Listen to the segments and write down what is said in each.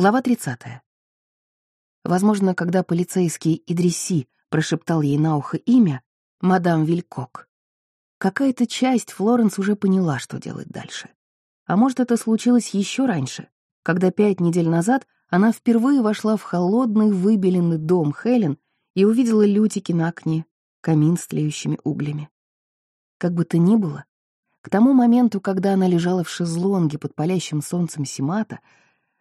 Глава 30. Возможно, когда полицейский Идриси прошептал ей на ухо имя «Мадам Вилькок», какая-то часть Флоренс уже поняла, что делать дальше. А может, это случилось еще раньше, когда пять недель назад она впервые вошла в холодный выбеленный дом Хелен и увидела лютики на окне, камин с тлеющими углями. Как бы то ни было, к тому моменту, когда она лежала в шезлонге под палящим солнцем Симата,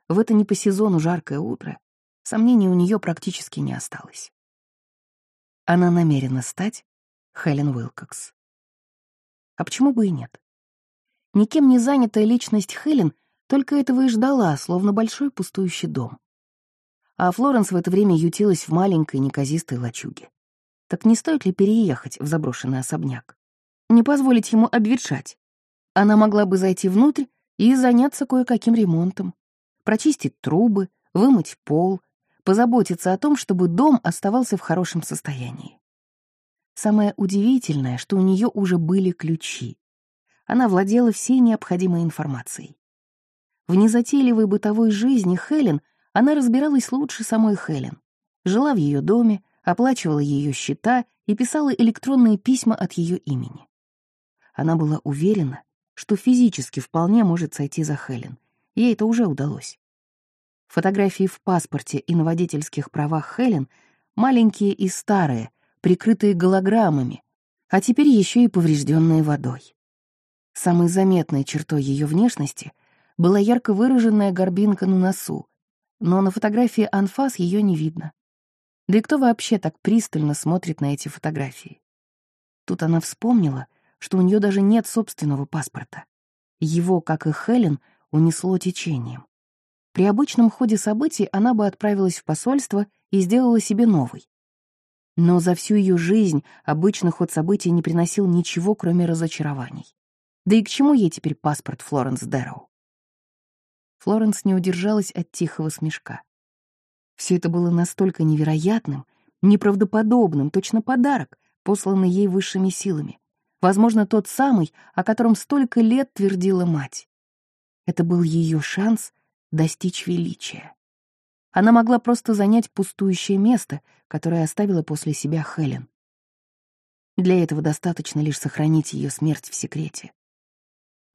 в это не по сезону жаркое утро, сомнений у нее практически не осталось. Она намерена стать Хелен Уилкокс. А почему бы и нет? Никем не занятая личность Хелен только этого и ждала, словно большой пустующий дом. А Флоренс в это время ютилась в маленькой неказистой лачуге. Так не стоит ли переехать в заброшенный особняк? Не позволить ему обветшать? Она могла бы зайти внутрь и заняться кое-каким ремонтом, прочистить трубы, вымыть пол, позаботиться о том, чтобы дом оставался в хорошем состоянии. Самое удивительное, что у нее уже были ключи. Она владела всей необходимой информацией. В незатейливой бытовой жизни Хелен она разбиралась лучше самой Хелен. Жила в ее доме, оплачивала ее счета и писала электронные письма от ее имени. Она была уверена, что физически вполне может сойти за Хелен. Ей это уже удалось. Фотографии в паспорте и на водительских правах Хелен маленькие и старые, прикрытые голограммами, а теперь еще и поврежденные водой. Самой заметной чертой ее внешности была ярко выраженная горбинка на носу, но на фотографии анфас ее не видно. Да и кто вообще так пристально смотрит на эти фотографии? Тут она вспомнила, что у нее даже нет собственного паспорта. Его, как и Хелен, унесло течением. При обычном ходе событий она бы отправилась в посольство и сделала себе новый. Но за всю ее жизнь обычный ход событий не приносил ничего, кроме разочарований. Да и к чему ей теперь паспорт Флоренс Дэрроу? Флоренс не удержалась от тихого смешка. Все это было настолько невероятным, неправдоподобным, точно подарок, посланный ей высшими силами. Возможно, тот самый, о котором столько лет твердила мать. Это был ее шанс достичь величия. Она могла просто занять пустующее место, которое оставила после себя Хелен. Для этого достаточно лишь сохранить ее смерть в секрете.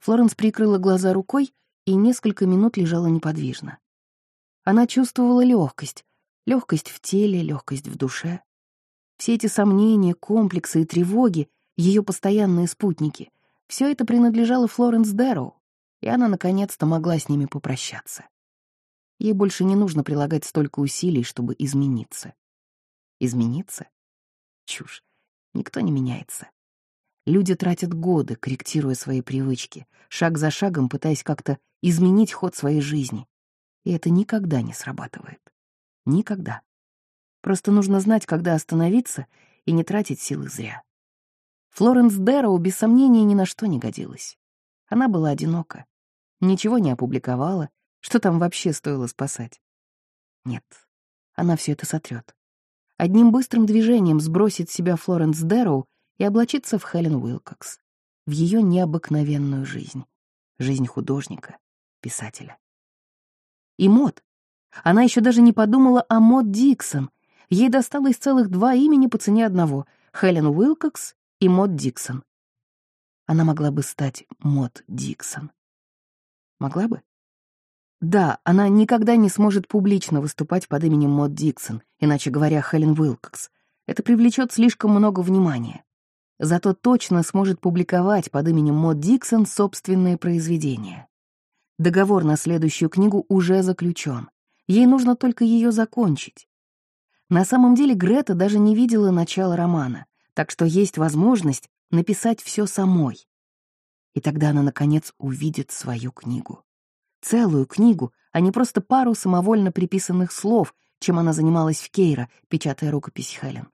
Флоренс прикрыла глаза рукой и несколько минут лежала неподвижно. Она чувствовала легкость, легкость в теле, легкость в душе. Все эти сомнения, комплексы и тревоги, ее постоянные спутники, все это принадлежало Флоренс Дэрроу, и она наконец-то могла с ними попрощаться. Ей больше не нужно прилагать столько усилий, чтобы измениться. Измениться? Чушь. Никто не меняется. Люди тратят годы, корректируя свои привычки, шаг за шагом пытаясь как-то изменить ход своей жизни. И это никогда не срабатывает. Никогда. Просто нужно знать, когда остановиться и не тратить силы зря. Флоренс Дэрроу без сомнения ни на что не годилась. Она была одинока ничего не опубликовала, что там вообще стоило спасать. Нет, она все это сотрет. Одним быстрым движением сбросит с себя Флоренс Дэрроу и облачится в Хелен Уилкокс, в ее необыкновенную жизнь, жизнь художника, писателя. И Мод. Она еще даже не подумала о Мод Диксон. Ей досталось целых два имени по цене одного — Хелен Уилкокс и Мод Диксон. Она могла бы стать Мод Диксон. Могла бы? Да, она никогда не сможет публично выступать под именем Мод Диксон, иначе говоря, Хелен Уилкокс. Это привлечет слишком много внимания. Зато точно сможет публиковать под именем Мод Диксон собственные произведения. Договор на следующую книгу уже заключен. Ей нужно только ее закончить. На самом деле Грета даже не видела начала романа, так что есть возможность написать все самой. И тогда она, наконец, увидит свою книгу. Целую книгу, а не просто пару самовольно приписанных слов, чем она занималась в Кейра, печатая рукопись Хелен.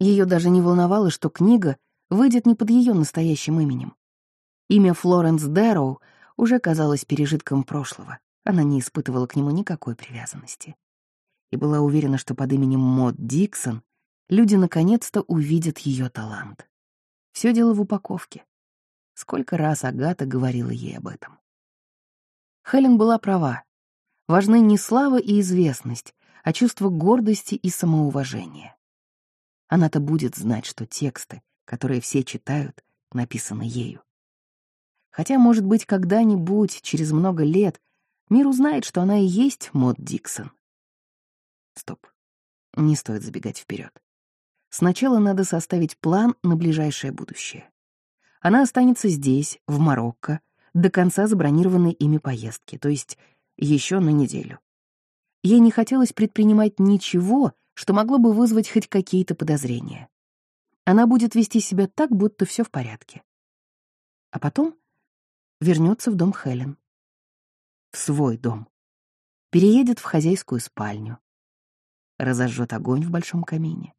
Ее даже не волновало, что книга выйдет не под ее настоящим именем. Имя Флоренс Дэрроу уже казалось пережитком прошлого. Она не испытывала к нему никакой привязанности. И была уверена, что под именем Мод Диксон люди наконец-то увидят ее талант. Все дело в упаковке. Сколько раз Агата говорила ей об этом. Хелен была права. важны не слава и известность, а чувство гордости и самоуважения. Она-то будет знать, что тексты, которые все читают, написаны ею. Хотя, может быть, когда-нибудь, через много лет, мир узнает, что она и есть Мод Диксон. Стоп. Не стоит забегать вперед. Сначала надо составить план на ближайшее будущее. Она останется здесь, в Марокко, до конца забронированной ими поездки, то есть еще на неделю. Ей не хотелось предпринимать ничего, что могло бы вызвать хоть какие-то подозрения. Она будет вести себя так, будто все в порядке. А потом вернется в дом Хелен. В свой дом. Переедет в хозяйскую спальню. Разожжет огонь в большом камине.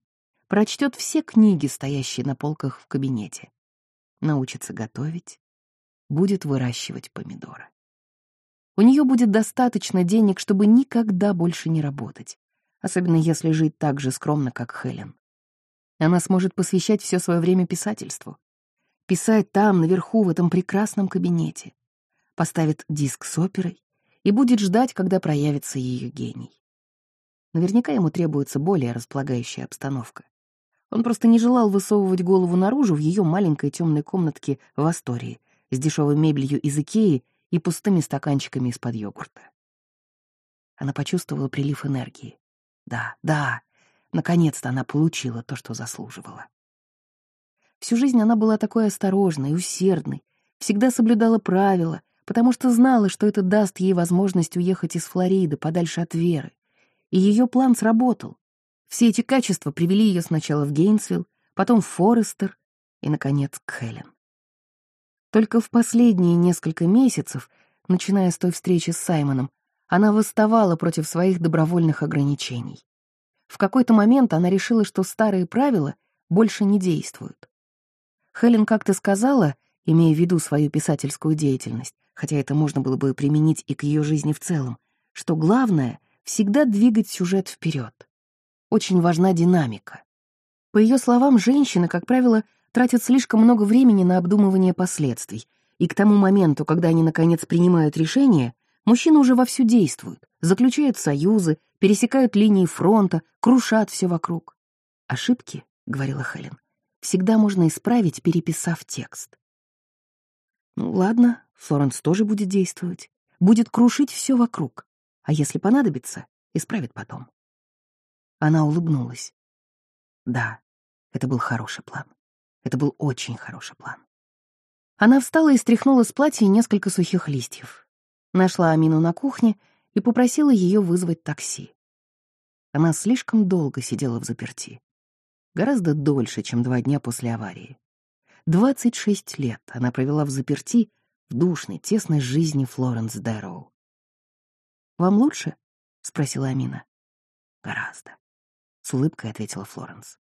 Прочтет все книги, стоящие на полках в кабинете. Научится готовить. Будет выращивать помидоры. У нее будет достаточно денег, чтобы никогда больше не работать, особенно если жить так же скромно, как Хелен. Она сможет посвящать все свое время писательству. Писать там, наверху, в этом прекрасном кабинете. Поставит диск с оперой и будет ждать, когда проявится ее гений. Наверняка ему требуется более располагающая обстановка. Он просто не желал высовывать голову наружу в ее маленькой темной комнатке в Астории с дешевой мебелью из Икеи и пустыми стаканчиками из-под йогурта. Она почувствовала прилив энергии. Да, да, наконец-то она получила то, что заслуживала. Всю жизнь она была такой осторожной, усердной, всегда соблюдала правила, потому что знала, что это даст ей возможность уехать из Флориды, подальше от Веры. И ее план сработал. Все эти качества привели ее сначала в Гейнсвилл, потом в Форестер и, наконец, к Хелен. Только в последние несколько месяцев, начиная с той встречи с Саймоном, она восставала против своих добровольных ограничений. В какой-то момент она решила, что старые правила больше не действуют. Хелен как-то сказала, имея в виду свою писательскую деятельность, хотя это можно было бы применить и к ее жизни в целом, что главное — всегда двигать сюжет вперед. Очень важна динамика. По ее словам, женщины, как правило, тратят слишком много времени на обдумывание последствий, и к тому моменту, когда они, наконец, принимают решение, мужчины уже вовсю действуют, заключают союзы, пересекают линии фронта, крушат все вокруг. «Ошибки», — говорила Хелен, — «всегда можно исправить, переписав текст». Ну ладно, Флоренс тоже будет действовать, будет крушить все вокруг, а если понадобится, исправит потом. Она улыбнулась. Да, это был хороший план. Это был очень хороший план. Она встала и стряхнула с платья несколько сухих листьев. Нашла Амину на кухне и попросила ее вызвать такси. Она слишком долго сидела в заперти. Гораздо дольше, чем два дня после аварии. 26 лет она провела в заперти в душной, тесной жизни Флоренс Дэроу. «Вам лучше?» — спросила Амина. «Гораздо», — с улыбкой ответила Флоренс.